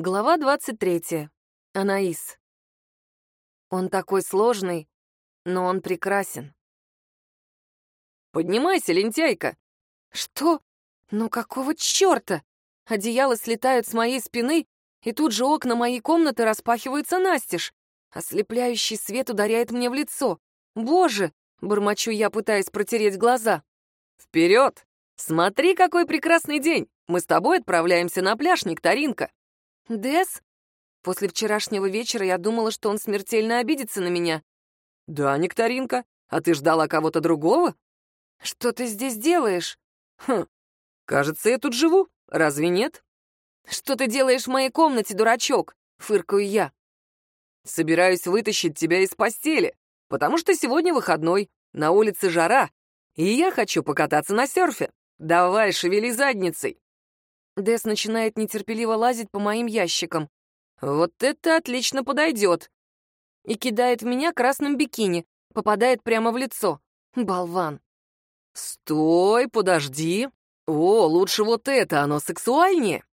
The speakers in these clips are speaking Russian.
Глава 23. Анаис. Он такой сложный, но он прекрасен. «Поднимайся, лентяйка!» «Что? Ну какого черта?» Одеяла слетают с моей спины, и тут же окна моей комнаты распахиваются настежь. Ослепляющий свет ударяет мне в лицо. «Боже!» — бормочу я, пытаясь протереть глаза. «Вперед! Смотри, какой прекрасный день! Мы с тобой отправляемся на пляж, Нектаринка!» «Дес?» После вчерашнего вечера я думала, что он смертельно обидится на меня. «Да, Нектаринка, а ты ждала кого-то другого?» «Что ты здесь делаешь?» «Хм, кажется, я тут живу, разве нет?» «Что ты делаешь в моей комнате, дурачок?» — фыркаю я. «Собираюсь вытащить тебя из постели, потому что сегодня выходной, на улице жара, и я хочу покататься на серфе. Давай, шевели задницей!» Дэс начинает нетерпеливо лазить по моим ящикам. «Вот это отлично подойдет!» И кидает в меня красным бикини, попадает прямо в лицо. Болван. «Стой, подожди! О, лучше вот это, оно сексуальнее!»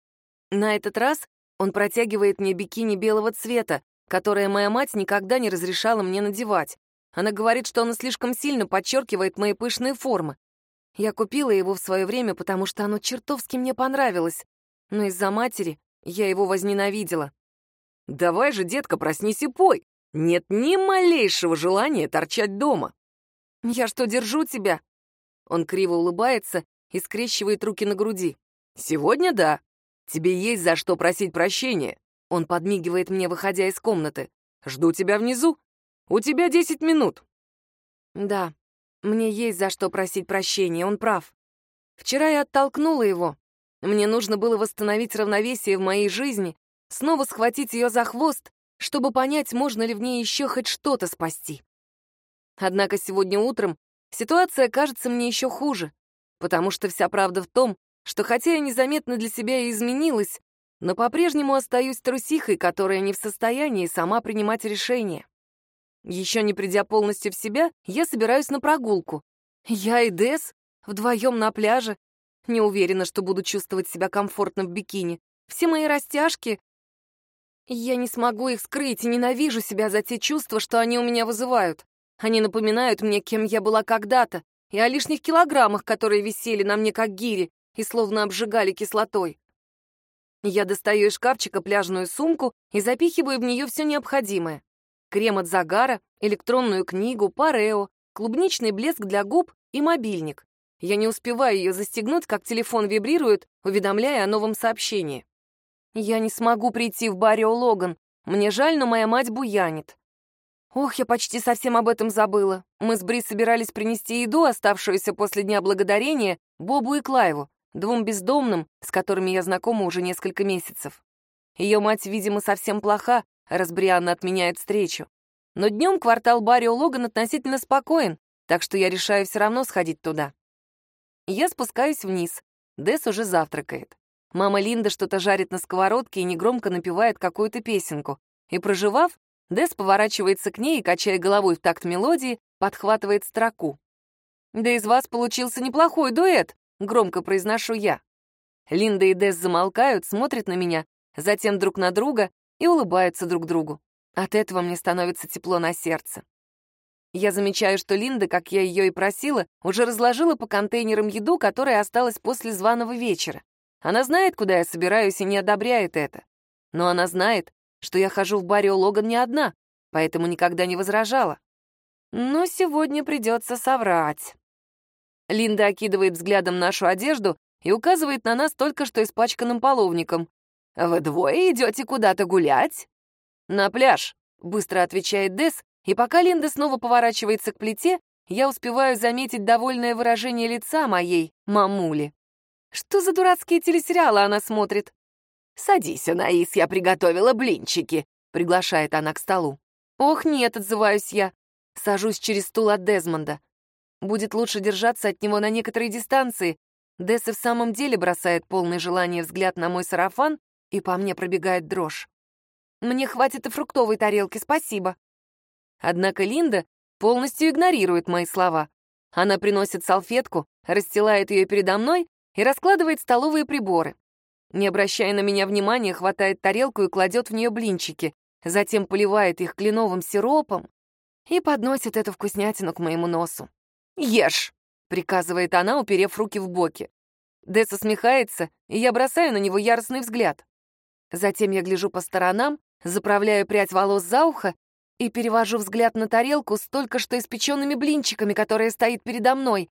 На этот раз он протягивает мне бикини белого цвета, которое моя мать никогда не разрешала мне надевать. Она говорит, что оно слишком сильно подчеркивает мои пышные формы. Я купила его в свое время, потому что оно чертовски мне понравилось. Но из-за матери я его возненавидела. «Давай же, детка, проснись и пой! Нет ни малейшего желания торчать дома!» «Я что, держу тебя?» Он криво улыбается и скрещивает руки на груди. «Сегодня да. Тебе есть за что просить прощения». Он подмигивает мне, выходя из комнаты. «Жду тебя внизу. У тебя десять минут». «Да, мне есть за что просить прощения, он прав. Вчера я оттолкнула его. Мне нужно было восстановить равновесие в моей жизни, снова схватить ее за хвост, чтобы понять, можно ли в ней еще хоть что-то спасти. Однако сегодня утром ситуация кажется мне еще хуже, потому что вся правда в том, что хотя я незаметно для себя и изменилась, но по-прежнему остаюсь трусихой, которая не в состоянии сама принимать решения. Еще не придя полностью в себя, я собираюсь на прогулку. Я и Дес вдвоем на пляже. Не уверена, что буду чувствовать себя комфортно в бикини. Все мои растяжки... Я не смогу их скрыть и ненавижу себя за те чувства, что они у меня вызывают. Они напоминают мне, кем я была когда-то, и о лишних килограммах, которые висели на мне как гири и словно обжигали кислотой. Я достаю из шкафчика пляжную сумку и запихиваю в нее все необходимое крем от загара, электронную книгу, парео, клубничный блеск для губ и мобильник. Я не успеваю ее застегнуть, как телефон вибрирует, уведомляя о новом сообщении. Я не смогу прийти в Баррио Логан. Мне жаль, но моя мать буянит. Ох, я почти совсем об этом забыла. Мы с Бри собирались принести еду, оставшуюся после Дня Благодарения, Бобу и Клайву, двум бездомным, с которыми я знакома уже несколько месяцев. Ее мать, видимо, совсем плоха, раз Брианна отменяет встречу. Но днем квартал Баррио Логан относительно спокоен, так что я решаю все равно сходить туда. Я спускаюсь вниз. Дес уже завтракает. Мама Линда что-то жарит на сковородке и негромко напевает какую-то песенку. И проживав, Дес поворачивается к ней и, качая головой в такт мелодии, подхватывает строку. «Да из вас получился неплохой дуэт», — громко произношу я. Линда и Дес замолкают, смотрят на меня, затем друг на друга и улыбаются друг другу. От этого мне становится тепло на сердце. Я замечаю, что Линда, как я ее и просила, уже разложила по контейнерам еду, которая осталась после званого вечера. Она знает, куда я собираюсь, и не одобряет это. Но она знает, что я хожу в Баррио Логан не одна, поэтому никогда не возражала. Но сегодня придется соврать. Линда окидывает взглядом нашу одежду и указывает на нас только что испачканным половником. «Вы двое идете куда-то гулять?» «На пляж», — быстро отвечает Дес, и пока Линда снова поворачивается к плите, я успеваю заметить довольное выражение лица моей мамули. Что за дурацкие телесериалы она смотрит? «Садись, Анаис, я приготовила блинчики», — приглашает она к столу. «Ох, нет», — отзываюсь я. Сажусь через стул от Дезмонда. Будет лучше держаться от него на некоторой дистанции. Дес и в самом деле бросает полное желание взгляд на мой сарафан, и по мне пробегает дрожь. Мне хватит и фруктовой тарелки, спасибо. Однако Линда полностью игнорирует мои слова. Она приносит салфетку, расстилает ее передо мной и раскладывает столовые приборы. Не обращая на меня внимания, хватает тарелку и кладет в нее блинчики, затем поливает их кленовым сиропом и подносит эту вкуснятину к моему носу. «Ешь!» — приказывает она, уперев руки в боки. Дэс усмехается, и я бросаю на него яростный взгляд. Затем я гляжу по сторонам, заправляю прядь волос за ухо и перевожу взгляд на тарелку с только что испеченными блинчиками, которая стоит передо мной.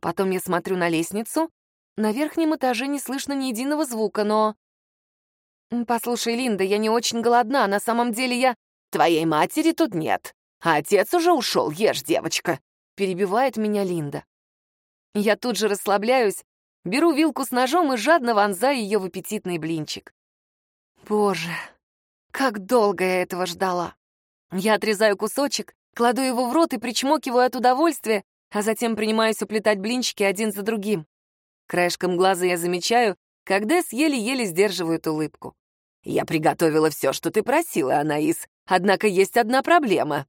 Потом я смотрю на лестницу. На верхнем этаже не слышно ни единого звука, но... «Послушай, Линда, я не очень голодна, на самом деле я...» «Твоей матери тут нет, а отец уже ушел, ешь, девочка», — перебивает меня Линда. Я тут же расслабляюсь, беру вилку с ножом и жадно вонзаю ее в аппетитный блинчик. Боже, как долго я этого ждала. Я отрезаю кусочек, кладу его в рот и причмокиваю от удовольствия, а затем принимаюсь уплетать блинчики один за другим. Краешком глаза я замечаю, как Дэс еле-еле сдерживает улыбку. «Я приготовила все, что ты просила, Анаис, однако есть одна проблема».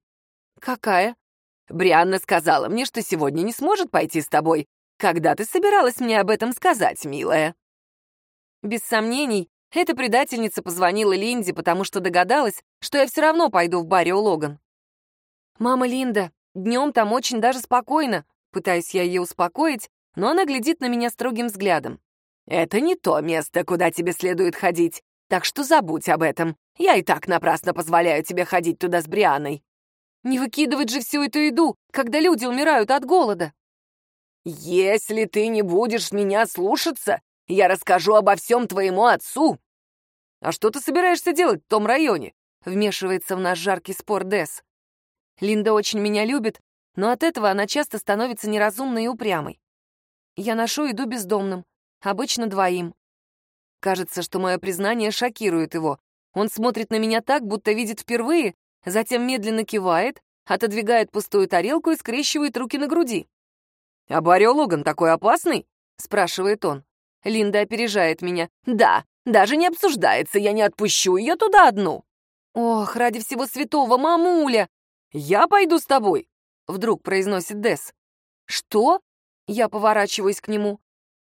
«Какая?» «Брианна сказала мне, что сегодня не сможет пойти с тобой. Когда ты собиралась мне об этом сказать, милая?» Без сомнений, эта предательница позвонила Линде, потому что догадалась, что я все равно пойду в баре у Логан. «Мама Линда, днем там очень даже спокойно», пытаюсь я ее успокоить, но она глядит на меня строгим взглядом. «Это не то место, куда тебе следует ходить, так что забудь об этом. Я и так напрасно позволяю тебе ходить туда с Брианой». «Не выкидывать же всю эту еду, когда люди умирают от голода». «Если ты не будешь меня слушаться, я расскажу обо всем твоему отцу «А что ты собираешься делать в том районе?» — вмешивается в наш жаркий спор Дес. Линда очень меня любит, но от этого она часто становится неразумной и упрямой. Я ношу еду бездомным, обычно двоим. Кажется, что мое признание шокирует его. Он смотрит на меня так, будто видит впервые, затем медленно кивает, отодвигает пустую тарелку и скрещивает руки на груди. «А Барри Логан такой опасный?» — спрашивает он. Линда опережает меня. «Да, даже не обсуждается, я не отпущу ее туда одну. Ох, ради всего святого, мамуля! Я пойду с тобой, вдруг произносит Дес. Что? Я поворачиваюсь к нему.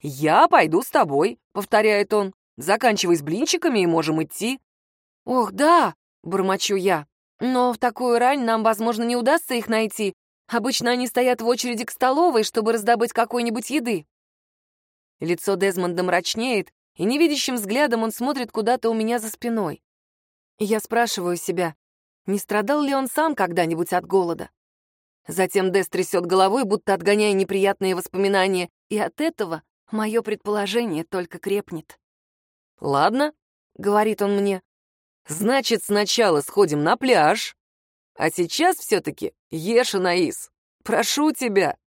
Я пойду с тобой, повторяет он. Заканчивай с блинчиками и можем идти. Ох, да, бормочу я. Но в такую рань нам, возможно, не удастся их найти. Обычно они стоят в очереди к столовой, чтобы раздобыть какой-нибудь еды. Лицо Дезмонда мрачнеет, и невидящим взглядом он смотрит куда-то у меня за спиной. я спрашиваю себя, не страдал ли он сам когда-нибудь от голода? Затем Дэс трясет головой, будто отгоняя неприятные воспоминания, и от этого мое предположение только крепнет. «Ладно», — говорит он мне, — «значит, сначала сходим на пляж, а сейчас все-таки ешь, Анаис. Прошу тебя».